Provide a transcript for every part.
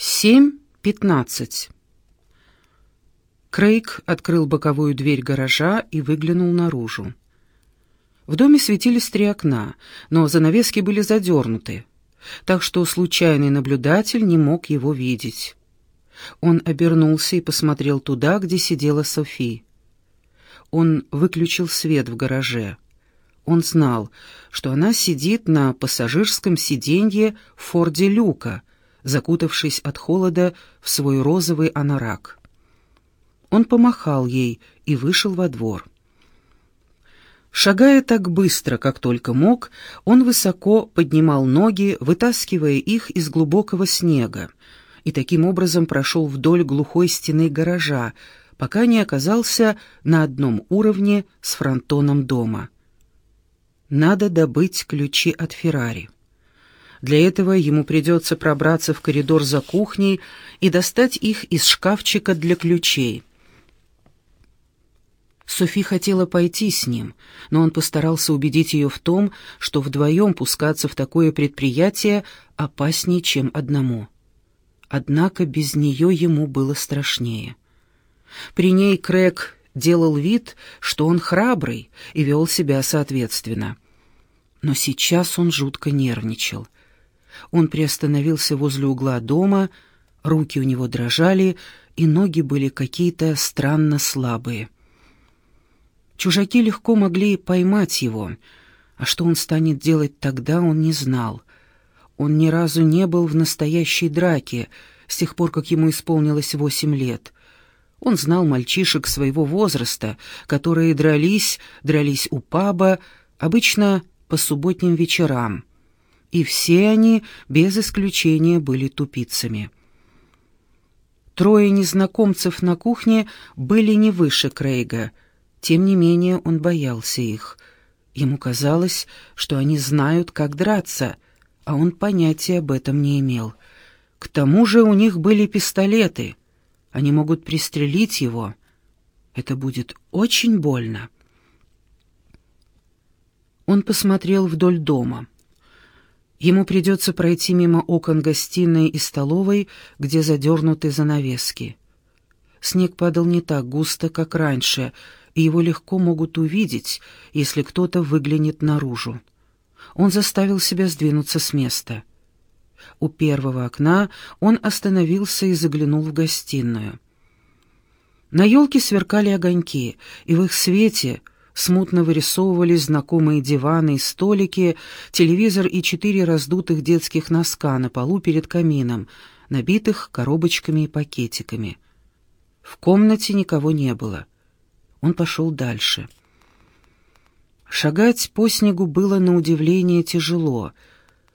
7.15 Крейг открыл боковую дверь гаража и выглянул наружу. В доме светились три окна, но занавески были задернуты, так что случайный наблюдатель не мог его видеть. Он обернулся и посмотрел туда, где сидела Софи. Он выключил свет в гараже. Он знал, что она сидит на пассажирском сиденье в Форде Люка, закутавшись от холода в свой розовый анорак. Он помахал ей и вышел во двор. Шагая так быстро, как только мог, он высоко поднимал ноги, вытаскивая их из глубокого снега, и таким образом прошел вдоль глухой стены гаража, пока не оказался на одном уровне с фронтоном дома. Надо добыть ключи от Феррари. Для этого ему придется пробраться в коридор за кухней и достать их из шкафчика для ключей. Софи хотела пойти с ним, но он постарался убедить ее в том, что вдвоем пускаться в такое предприятие опаснее, чем одному. Однако без нее ему было страшнее. При ней Крэг делал вид, что он храбрый и вел себя соответственно. Но сейчас он жутко нервничал — он приостановился возле угла дома, руки у него дрожали, и ноги были какие-то странно слабые. Чужаки легко могли поймать его, а что он станет делать тогда, он не знал. Он ни разу не был в настоящей драке с тех пор, как ему исполнилось восемь лет. Он знал мальчишек своего возраста, которые дрались, дрались у паба, обычно по субботним вечерам и все они, без исключения, были тупицами. Трое незнакомцев на кухне были не выше Крейга, тем не менее он боялся их. Ему казалось, что они знают, как драться, а он понятия об этом не имел. К тому же у них были пистолеты. Они могут пристрелить его. Это будет очень больно. Он посмотрел вдоль дома. Ему придется пройти мимо окон гостиной и столовой, где задернуты занавески. Снег падал не так густо, как раньше, и его легко могут увидеть, если кто-то выглянет наружу. Он заставил себя сдвинуться с места. У первого окна он остановился и заглянул в гостиную. На елке сверкали огоньки, и в их свете — смутно вырисовывались знакомые диваны и столики, телевизор и четыре раздутых детских носка на полу перед камином, набитых коробочками и пакетиками. В комнате никого не было. Он пошел дальше. Шагать по снегу было на удивление тяжело.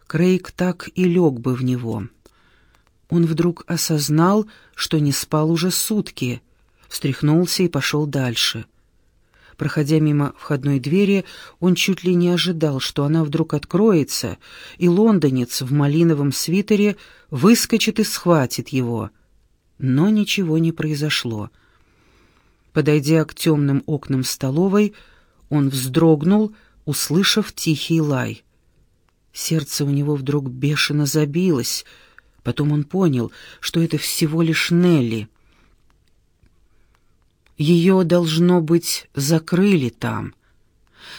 Крейг так и лег бы в него. Он вдруг осознал, что не спал уже сутки, встряхнулся и пошел дальше — Проходя мимо входной двери, он чуть ли не ожидал, что она вдруг откроется, и лондонец в малиновом свитере выскочит и схватит его. Но ничего не произошло. Подойдя к темным окнам столовой, он вздрогнул, услышав тихий лай. Сердце у него вдруг бешено забилось. Потом он понял, что это всего лишь Нелли — ее, должно быть, закрыли там.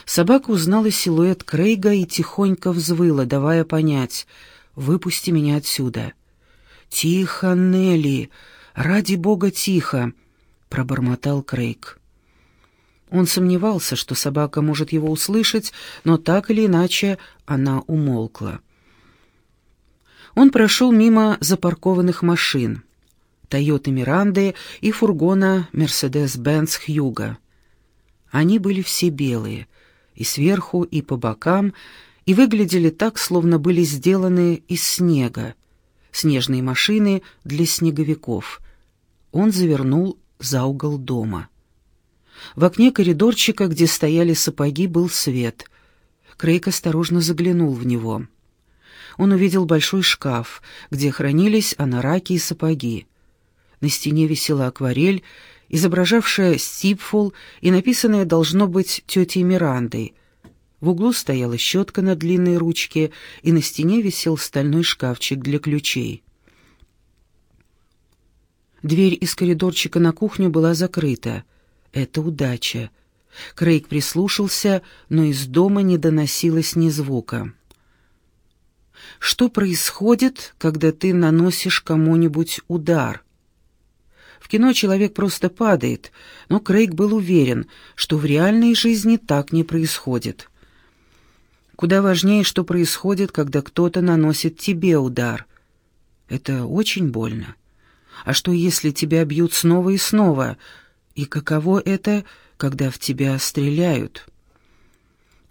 Собака узнала силуэт Крейга и тихонько взвыла, давая понять «Выпусти меня отсюда». «Тихо, Нелли! Ради бога, тихо!» — пробормотал Крейг. Он сомневался, что собака может его услышать, но так или иначе она умолкла. Он прошел мимо запаркованных машин. Тойоты Миранды и фургона Мерседес-Бенц Хьюга. Они были все белые, и сверху, и по бокам, и выглядели так, словно были сделаны из снега. Снежные машины для снеговиков. Он завернул за угол дома. В окне коридорчика, где стояли сапоги, был свет. Крейг осторожно заглянул в него. Он увидел большой шкаф, где хранились анараки и сапоги. На стене висела акварель, изображавшая Стипфул и написанная должно быть тетей Мирандой. В углу стояла щетка на длинной ручке, и на стене висел стальной шкафчик для ключей. Дверь из коридорчика на кухню была закрыта. Это удача. Крейг прислушался, но из дома не доносилось ни звука. Что происходит, когда ты наносишь кому-нибудь удар? В кино человек просто падает, но Крейг был уверен, что в реальной жизни так не происходит. Куда важнее, что происходит, когда кто-то наносит тебе удар. Это очень больно. А что, если тебя бьют снова и снова? И каково это, когда в тебя стреляют?»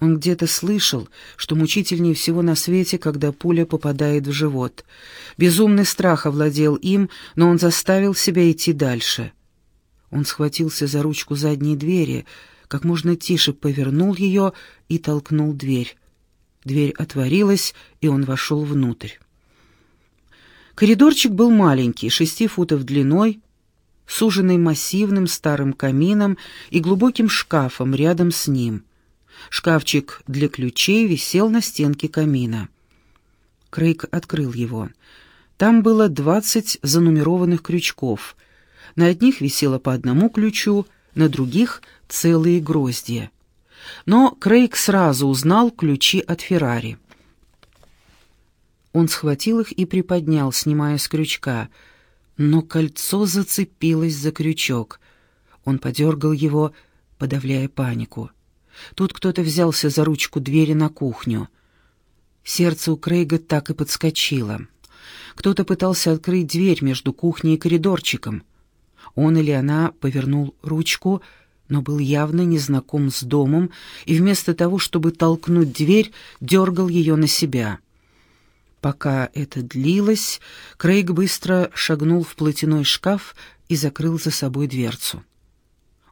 Он где-то слышал, что мучительнее всего на свете, когда пуля попадает в живот. Безумный страх овладел им, но он заставил себя идти дальше. Он схватился за ручку задней двери, как можно тише повернул ее и толкнул дверь. Дверь отворилась, и он вошел внутрь. Коридорчик был маленький, шести футов длиной, суженный массивным старым камином и глубоким шкафом рядом с ним — Шкафчик для ключей висел на стенке камина. Крейг открыл его. Там было двадцать занумерованных крючков. На одних висело по одному ключу, на других — целые гроздья. Но Крейг сразу узнал ключи от Феррари. Он схватил их и приподнял, снимая с крючка, но кольцо зацепилось за крючок. Он подергал его, подавляя панику. Тут кто-то взялся за ручку двери на кухню. Сердце у Крейга так и подскочило. Кто-то пытался открыть дверь между кухней и коридорчиком. Он или она повернул ручку, но был явно незнаком с домом и вместо того, чтобы толкнуть дверь, дергал ее на себя. Пока это длилось, Крейг быстро шагнул в платяной шкаф и закрыл за собой дверцу.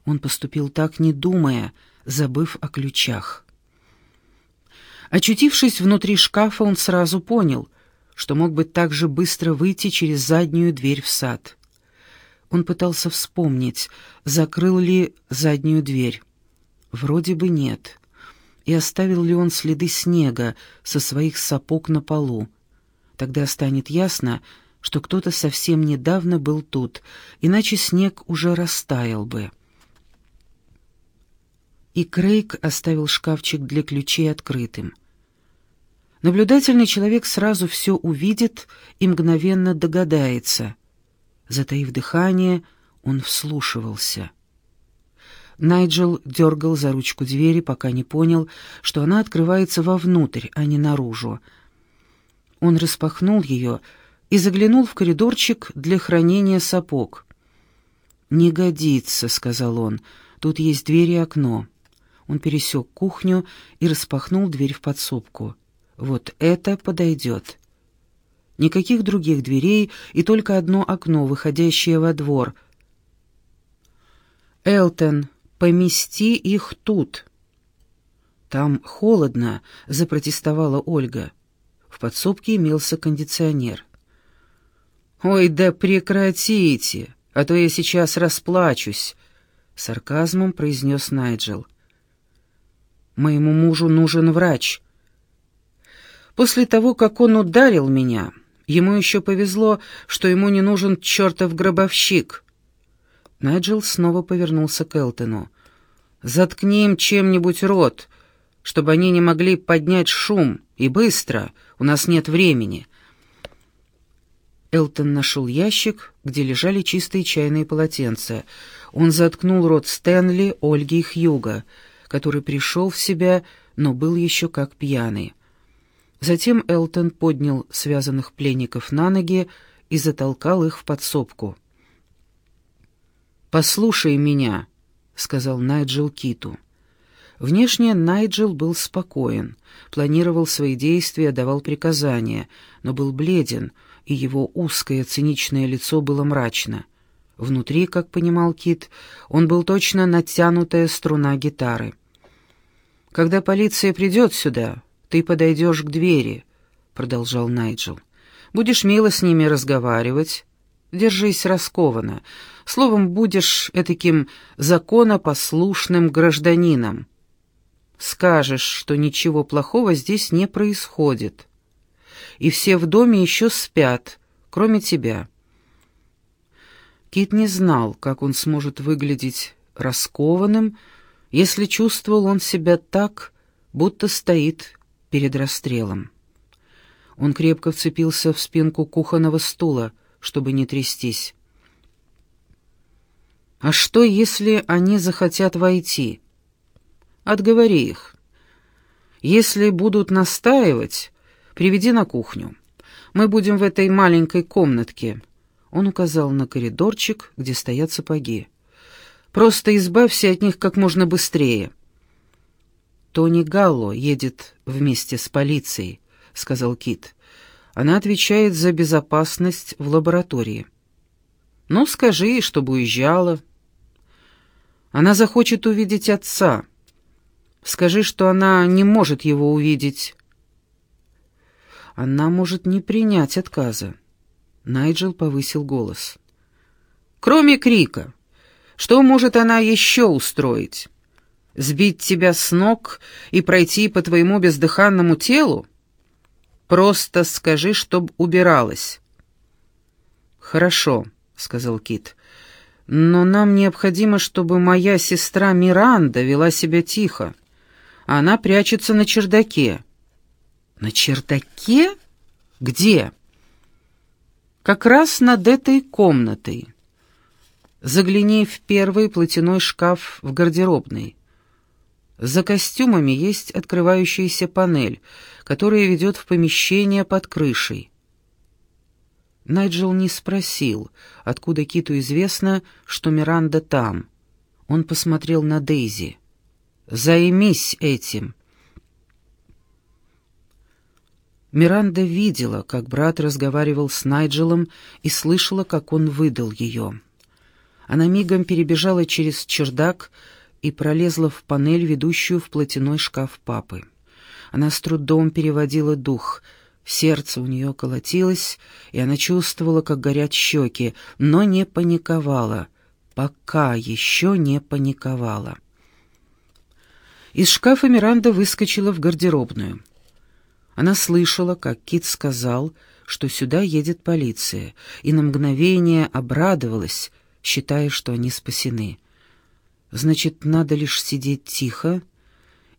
Он поступил так, не думая — забыв о ключах. Очутившись внутри шкафа, он сразу понял, что мог бы так же быстро выйти через заднюю дверь в сад. Он пытался вспомнить, закрыл ли заднюю дверь. Вроде бы нет. И оставил ли он следы снега со своих сапог на полу. Тогда станет ясно, что кто-то совсем недавно был тут, иначе снег уже растаял бы и Крейг оставил шкафчик для ключей открытым. Наблюдательный человек сразу все увидит и мгновенно догадается. Затаив дыхание, он вслушивался. Найджел дергал за ручку двери, пока не понял, что она открывается вовнутрь, а не наружу. Он распахнул ее и заглянул в коридорчик для хранения сапог. «Не годится», — сказал он, — «тут есть дверь и окно». Он пересек кухню и распахнул дверь в подсобку. «Вот это подойдет». Никаких других дверей и только одно окно, выходящее во двор. «Элтон, помести их тут». «Там холодно», — запротестовала Ольга. В подсобке имелся кондиционер. «Ой, да прекратите, а то я сейчас расплачусь», — сарказмом произнес Найджел. Моему мужу нужен врач. После того, как он ударил меня, ему еще повезло, что ему не нужен чертов гробовщик. Найджел снова повернулся к Элтону. «Заткни им чем-нибудь рот, чтобы они не могли поднять шум, и быстро, у нас нет времени». Элтон нашел ящик, где лежали чистые чайные полотенца. Он заткнул рот Стэнли, Ольги и Хьюга — который пришел в себя, но был еще как пьяный. Затем Элтон поднял связанных пленников на ноги и затолкал их в подсобку. «Послушай меня», — сказал Найджел Киту. Внешне Найджел был спокоен, планировал свои действия, давал приказания, но был бледен, и его узкое циничное лицо было мрачно. Внутри, как понимал Кит, он был точно натянутая струна гитары. «Когда полиция придет сюда, ты подойдешь к двери», — продолжал Найджел. «Будешь мило с ними разговаривать, держись раскованно. Словом, будешь этаким законопослушным гражданином. Скажешь, что ничего плохого здесь не происходит. И все в доме еще спят, кроме тебя». Кит не знал, как он сможет выглядеть раскованным, если чувствовал он себя так, будто стоит перед расстрелом. Он крепко вцепился в спинку кухонного стула, чтобы не трястись. «А что, если они захотят войти?» «Отговори их. Если будут настаивать, приведи на кухню. Мы будем в этой маленькой комнатке». Он указал на коридорчик, где стоят сапоги. «Просто избавься от них как можно быстрее». «Тони Галло едет вместе с полицией», — сказал Кит. «Она отвечает за безопасность в лаборатории». «Ну, скажи ей, чтобы уезжала». «Она захочет увидеть отца. Скажи, что она не может его увидеть». «Она может не принять отказа». Найджел повысил голос. «Кроме крика, что может она еще устроить?» Сбить тебя с ног и пройти по твоему бездыханному телу? Просто скажи, чтоб убиралась». «Хорошо», — сказал Кит. «Но нам необходимо, чтобы моя сестра Миранда вела себя тихо. Она прячется на чердаке». «На чердаке? Где?» «Как раз над этой комнатой. Загляни в первый платяной шкаф в гардеробной». За костюмами есть открывающаяся панель, которая ведет в помещение под крышей. Найджел не спросил, откуда Киту известно, что Миранда там. Он посмотрел на Дейзи. «Займись этим!» Миранда видела, как брат разговаривал с Найджелом и слышала, как он выдал ее. Она мигом перебежала через чердак, и пролезла в панель, ведущую в платяной шкаф папы. Она с трудом переводила дух. Сердце у нее колотилось, и она чувствовала, как горят щеки, но не паниковала. Пока еще не паниковала. Из шкафа Миранда выскочила в гардеробную. Она слышала, как Кит сказал, что сюда едет полиция, и на мгновение обрадовалась, считая, что они спасены. Значит, надо лишь сидеть тихо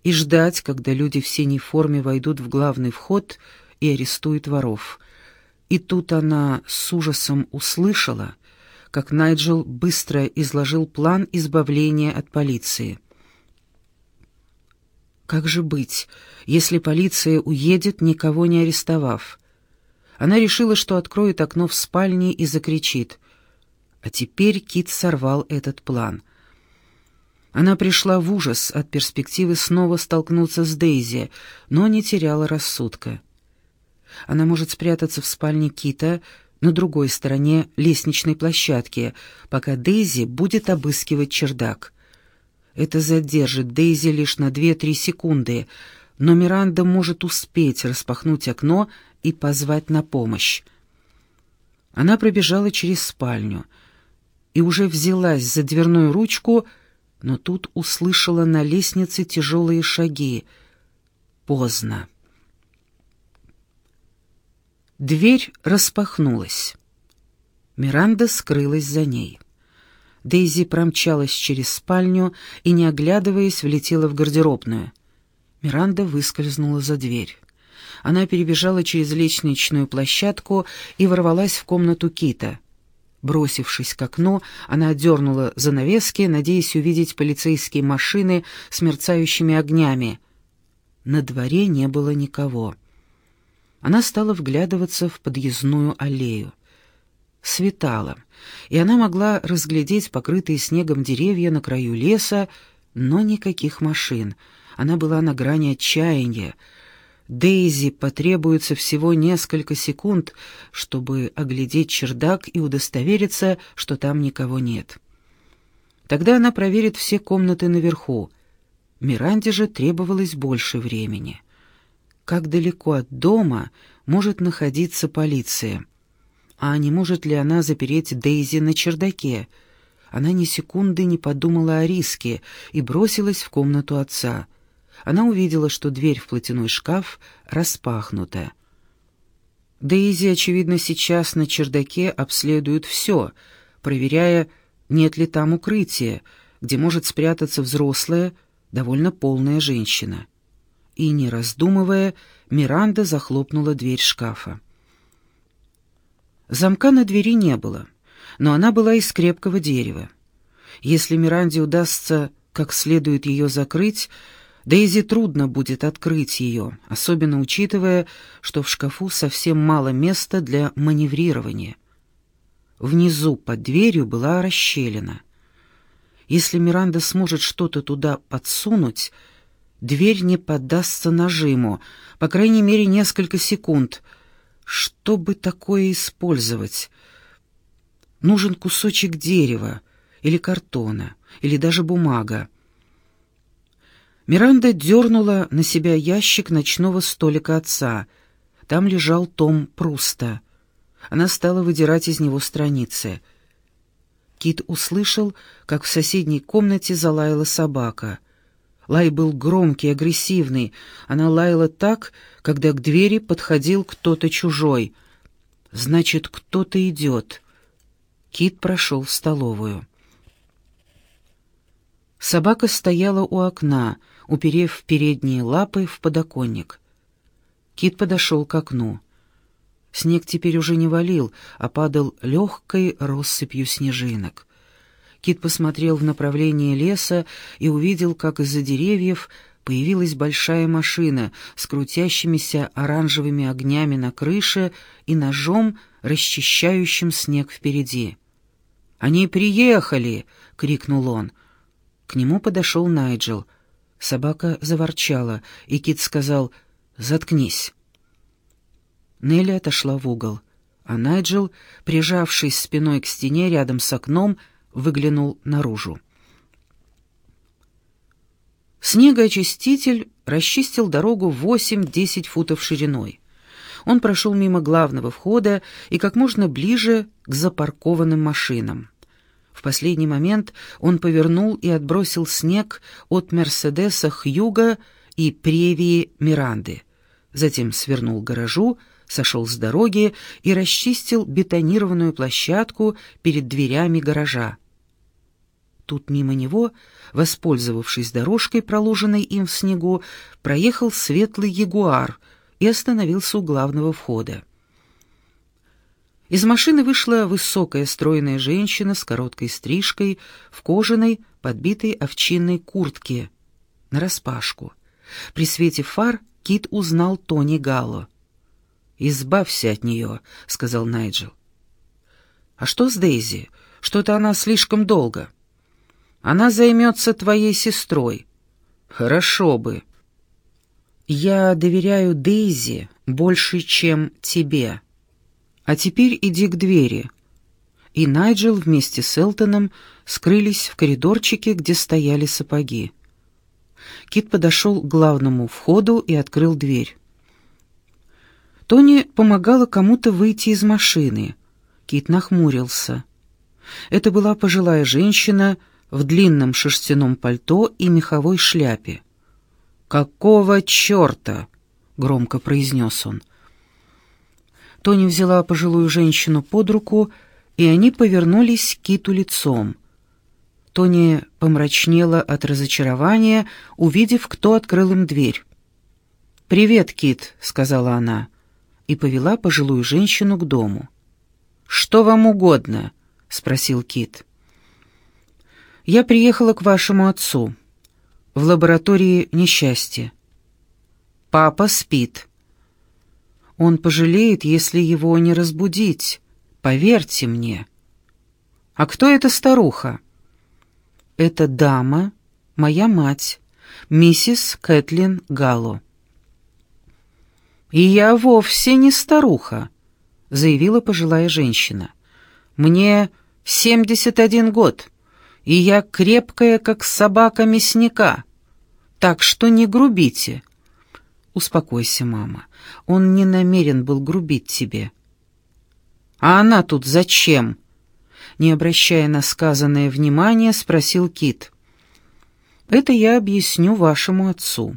и ждать, когда люди в синей форме войдут в главный вход и арестуют воров. И тут она с ужасом услышала, как Найджел быстро изложил план избавления от полиции. Как же быть, если полиция уедет, никого не арестовав? Она решила, что откроет окно в спальне и закричит. А теперь Кит сорвал этот план — она пришла в ужас от перспективы снова столкнуться с Дейзи, но не теряла рассудка. Она может спрятаться в спальне Кита на другой стороне лестничной площадки, пока Дейзи будет обыскивать чердак. Это задержит Дейзи лишь на 2-3 секунды, но Миранда может успеть распахнуть окно и позвать на помощь. Она пробежала через спальню и уже взялась за дверную ручку, но тут услышала на лестнице тяжелые шаги. Поздно. Дверь распахнулась. Миранда скрылась за ней. Дейзи промчалась через спальню и, не оглядываясь, влетела в гардеробную. Миранда выскользнула за дверь. Она перебежала через лестничную площадку и ворвалась в комнату Кита — Бросившись к окну, она отдернула занавески, надеясь увидеть полицейские машины с мерцающими огнями. На дворе не было никого. Она стала вглядываться в подъездную аллею. Светало, и она могла разглядеть покрытые снегом деревья на краю леса, но никаких машин. Она была на грани отчаяния, Дейзи потребуется всего несколько секунд, чтобы оглядеть чердак и удостовериться, что там никого нет. Тогда она проверит все комнаты наверху. Миранде же требовалось больше времени. Как далеко от дома может находиться полиция? А не может ли она запереть Дейзи на чердаке? Она ни секунды не подумала о риске и бросилась в комнату отца — она увидела, что дверь в платяной шкаф распахнута. Дейзи, очевидно, сейчас на чердаке обследуют все, проверяя, нет ли там укрытия, где может спрятаться взрослая, довольно полная женщина. И, не раздумывая, Миранда захлопнула дверь шкафа. Замка на двери не было, но она была из крепкого дерева. Если Миранде удастся как следует ее закрыть, Дейзи трудно будет открыть ее, особенно учитывая, что в шкафу совсем мало места для маневрирования. Внизу под дверью была расщелина. Если Миранда сможет что-то туда подсунуть, дверь не поддастся нажиму, по крайней мере, несколько секунд. Что бы такое использовать? Нужен кусочек дерева или картона, или даже бумага. Миранда дернула на себя ящик ночного столика отца. Там лежал том Пруста. Она стала выдирать из него страницы. Кит услышал, как в соседней комнате залаяла собака. Лай был громкий, агрессивный. Она лаяла так, когда к двери подходил кто-то чужой. Значит, кто-то идет. Кит прошел в столовую. Собака стояла у окна, уперев передние лапы в подоконник. Кит подошел к окну. Снег теперь уже не валил, а падал легкой россыпью снежинок. Кит посмотрел в направлении леса и увидел, как из-за деревьев появилась большая машина с крутящимися оранжевыми огнями на крыше и ножом, расчищающим снег впереди. «Они приехали!» — крикнул он. К нему подошел Найджел. Собака заворчала, и Кит сказал «Заткнись». Нелли отошла в угол, а Найджел, прижавшись спиной к стене рядом с окном, выглянул наружу. Снегоочиститель расчистил дорогу 8-10 футов шириной. Он прошел мимо главного входа и как можно ближе к запаркованным машинам. В последний момент он повернул и отбросил снег от Мерседеса Хьюга и Превии Миранды. Затем свернул к гаражу, сошел с дороги и расчистил бетонированную площадку перед дверями гаража. Тут мимо него, воспользовавшись дорожкой, проложенной им в снегу, проехал светлый ягуар и остановился у главного входа. Из машины вышла высокая стройная женщина с короткой стрижкой в кожаной, подбитой овчинной куртке, нараспашку. При свете фар Кит узнал Тони Галло. «Избавься от нее», — сказал Найджел. «А что с Дейзи? Что-то она слишком долго». «Она займется твоей сестрой». «Хорошо бы». «Я доверяю Дейзи больше, чем тебе». А теперь иди к двери». И Найджел вместе с Элтоном скрылись в коридорчике, где стояли сапоги. Кит подошел к главному входу и открыл дверь. Тони помогала кому-то выйти из машины. Кит нахмурился. Это была пожилая женщина в длинном шерстяном пальто и меховой шляпе. «Какого черта?» — громко произнес он. Тони взяла пожилую женщину под руку, и они повернулись к Киту лицом. Тони помрачнела от разочарования, увидев, кто открыл им дверь. «Привет, Кит», — сказала она, и повела пожилую женщину к дому. «Что вам угодно?» — спросил Кит. «Я приехала к вашему отцу. В лаборатории несчастье. Папа спит». Он пожалеет, если его не разбудить. Поверьте мне. А кто эта старуха? Это дама, моя мать, миссис Кэтлин Галло. «И я вовсе не старуха», — заявила пожилая женщина. «Мне семьдесят один год, и я крепкая, как собака мясника. Так что не грубите. «Успокойся, мама. Он не намерен был грубить тебе». «А она тут зачем?» Не обращая на сказанное внимание, спросил Кит. «Это я объясню вашему отцу».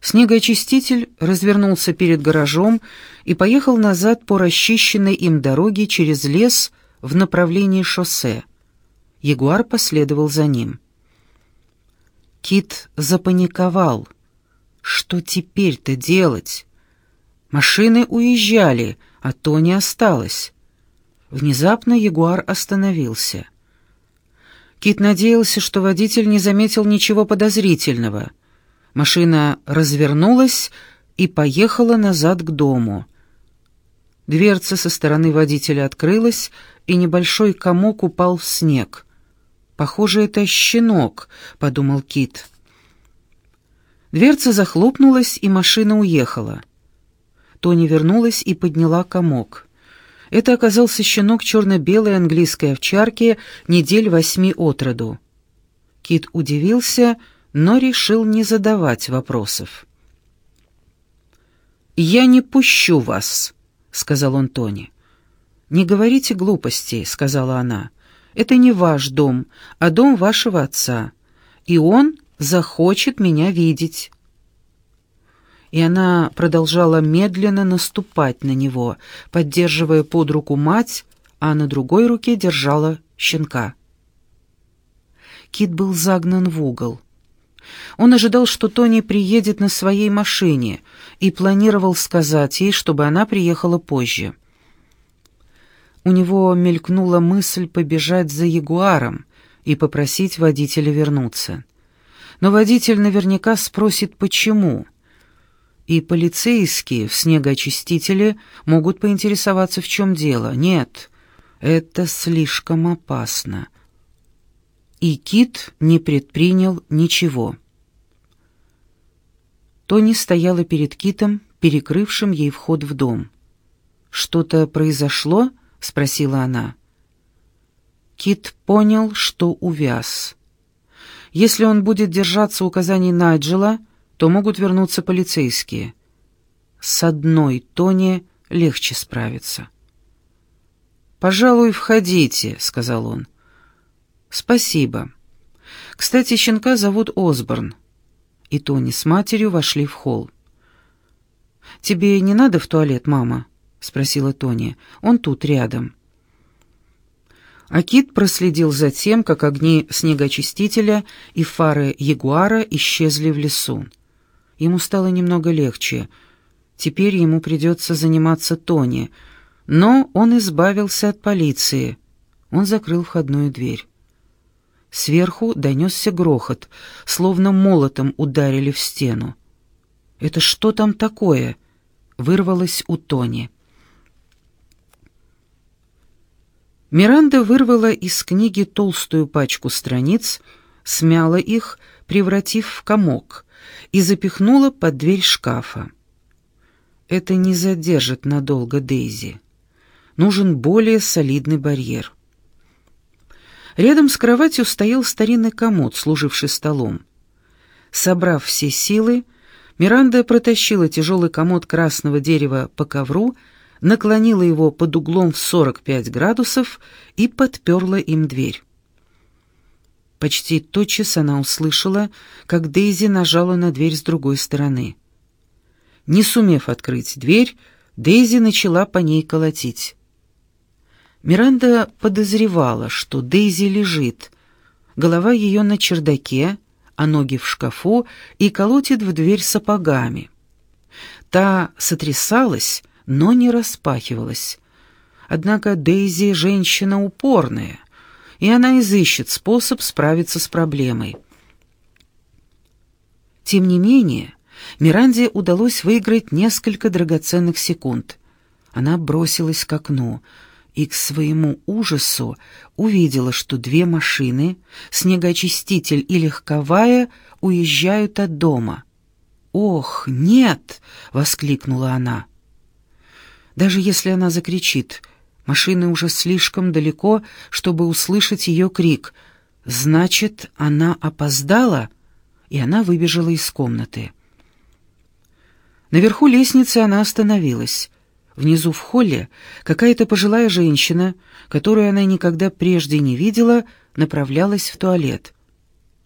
Снегоочиститель развернулся перед гаражом и поехал назад по расчищенной им дороге через лес в направлении шоссе. Ягуар последовал за ним. Кит запаниковал. Что теперь-то делать? Машины уезжали, а то не осталось. Внезапно Ягуар остановился. Кит надеялся, что водитель не заметил ничего подозрительного. Машина развернулась и поехала назад к дому. Дверца со стороны водителя открылась, и небольшой комок упал в снег. «Похоже, это щенок», — подумал Кит. Дверца захлопнулась, и машина уехала. Тони вернулась и подняла комок. Это оказался щенок черно-белой английской овчарки недель восьми от роду. Кит удивился, но решил не задавать вопросов. «Я не пущу вас», — сказал он Тони. «Не говорите глупостей», — сказала она. «Это не ваш дом, а дом вашего отца, и он захочет меня видеть» и она продолжала медленно наступать на него, поддерживая под руку мать, а на другой руке держала щенка. Кит был загнан в угол. Он ожидал, что Тони приедет на своей машине, и планировал сказать ей, чтобы она приехала позже. У него мелькнула мысль побежать за Ягуаром и попросить водителя вернуться. Но водитель наверняка спросит, почему — и полицейские в снегоочистителе могут поинтересоваться, в чем дело. Нет, это слишком опасно. И Кит не предпринял ничего. Тони стояла перед Китом, перекрывшим ей вход в дом. «Что-то произошло?» — спросила она. Кит понял, что увяз. Если он будет держаться указаний Найджела, то могут вернуться полицейские. С одной Тони легче справиться. «Пожалуй, входите», — сказал он. «Спасибо. Кстати, щенка зовут Осборн». И Тони с матерью вошли в холл. «Тебе не надо в туалет, мама?» — спросила Тони. «Он тут, рядом». Акит проследил за тем, как огни снегоочистителя и фары Ягуара исчезли в лесу. Ему стало немного легче. Теперь ему придется заниматься Тони. Но он избавился от полиции. Он закрыл входную дверь. Сверху донесся грохот, словно молотом ударили в стену. «Это что там такое?» — вырвалось у Тони. Миранда вырвала из книги толстую пачку страниц, смяла их, превратив в комок — и запихнула под дверь шкафа. Это не задержит надолго Дейзи. Нужен более солидный барьер. Рядом с кроватью стоял старинный комод, служивший столом. Собрав все силы, Миранда протащила тяжелый комод красного дерева по ковру, наклонила его под углом в 45 градусов и подперла им дверь. Почти тотчас она услышала, как Дейзи нажала на дверь с другой стороны. Не сумев открыть дверь, Дейзи начала по ней колотить. Миранда подозревала, что Дейзи лежит, голова ее на чердаке, а ноги в шкафу и колотит в дверь сапогами. Та сотрясалась, но не распахивалась. Однако Дейзи женщина упорная — и она изыщет способ справиться с проблемой. Тем не менее, Миранде удалось выиграть несколько драгоценных секунд. Она бросилась к окну и к своему ужасу увидела, что две машины, снегоочиститель и легковая, уезжают от дома. «Ох, нет!» — воскликнула она. Даже если она закричит Машины уже слишком далеко, чтобы услышать ее крик. Значит, она опоздала, и она выбежала из комнаты. Наверху лестницы она остановилась. Внизу в холле какая-то пожилая женщина, которую она никогда прежде не видела, направлялась в туалет.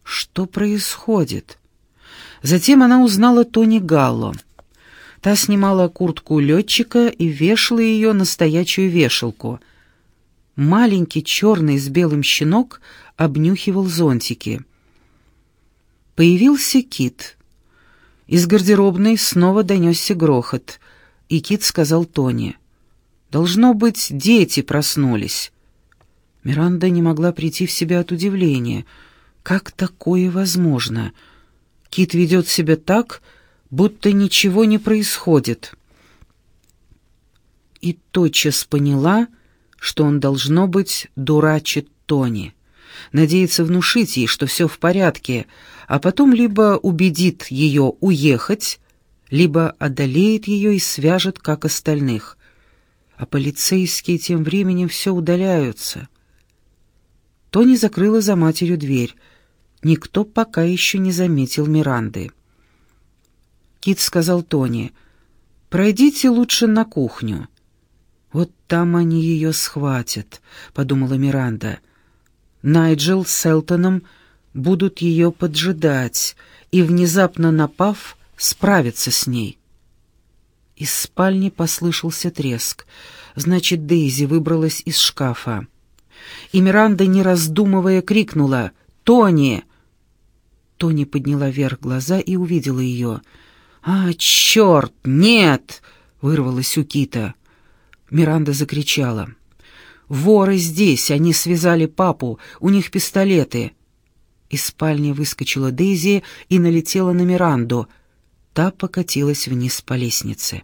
Что происходит? Затем она узнала Тони Галло. Та снимала куртку летчика и вешала ее на стоячую вешалку. маленький черный с белым щенок обнюхивал зонтики. Появился Кит. Из гардеробной снова донесся грохот, и Кит сказал Тони. «Должно быть, дети проснулись». Миранда не могла прийти в себя от удивления. «Как такое возможно?» Кит ведет себя так, будто ничего не происходит. И тотчас поняла, что он, должно быть, дурачит Тони. Надеется внушить ей, что все в порядке, а потом либо убедит ее уехать, либо одолеет ее и свяжет, как остальных. А полицейские тем временем все удаляются. Тони закрыла за матерью дверь — Никто пока еще не заметил Миранды. Кит сказал Тони, «Пройдите лучше на кухню». «Вот там они ее схватят», — подумала Миранда. «Найджел с Элтоном будут ее поджидать и, внезапно напав, справиться с ней». Из спальни послышался треск. Значит, Дейзи выбралась из шкафа. И Миранда, не раздумывая, крикнула «Тони!» Тони подняла вверх глаза и увидела ее. «А, черт, нет!» — вырвалась у Кита. Миранда закричала. «Воры здесь! Они связали папу! У них пистолеты!» Из спальни выскочила Дейзи и налетела на Миранду. Та покатилась вниз по лестнице.